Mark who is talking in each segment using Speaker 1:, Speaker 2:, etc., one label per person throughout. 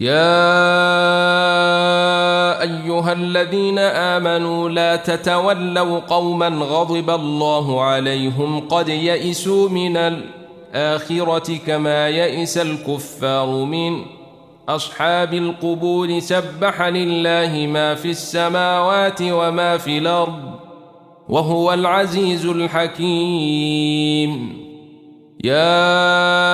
Speaker 1: يا ايها الذين امنوا لا تتولوا قوما غضب الله عليهم قد يئسوا من الاخره كما يئس الكفار من اصحاب القبور سبح لله ما في السماوات وما في الارض وهو العزيز الحكيم يا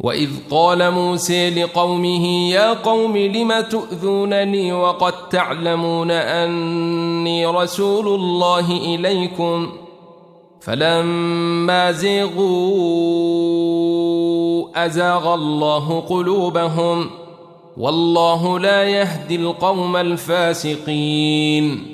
Speaker 1: وإذ قال موسى لقومه يا قوم لم تؤذونني وقد تعلمون أني رسول الله إليكم فلما زيغوا أزاغ الله قلوبهم والله لا يهدي القوم الفاسقين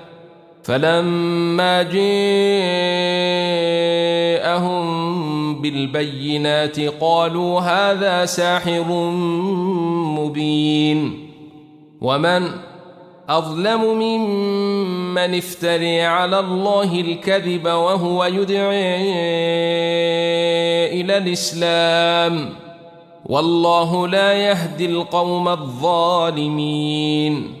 Speaker 1: فلما جاءهم بالبينات قالوا هذا ساحر مبين ومن أظلم ممن افتري على الله الكذب وهو يدعي إلى الإسلام والله لا يهدي القوم الظالمين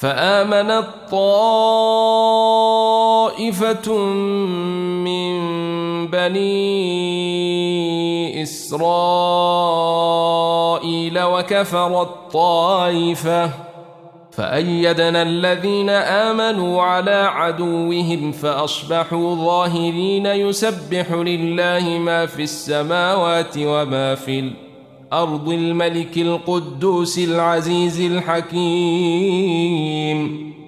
Speaker 1: فآمنت طائفة من بني إسرائيل وكفرت طائفة فأيدنا الذين آمنوا على عدوهم فأصبحوا ظاهرين يسبح لله ما في السماوات وما في الأرض أرض الملك القدوس العزيز الحكيم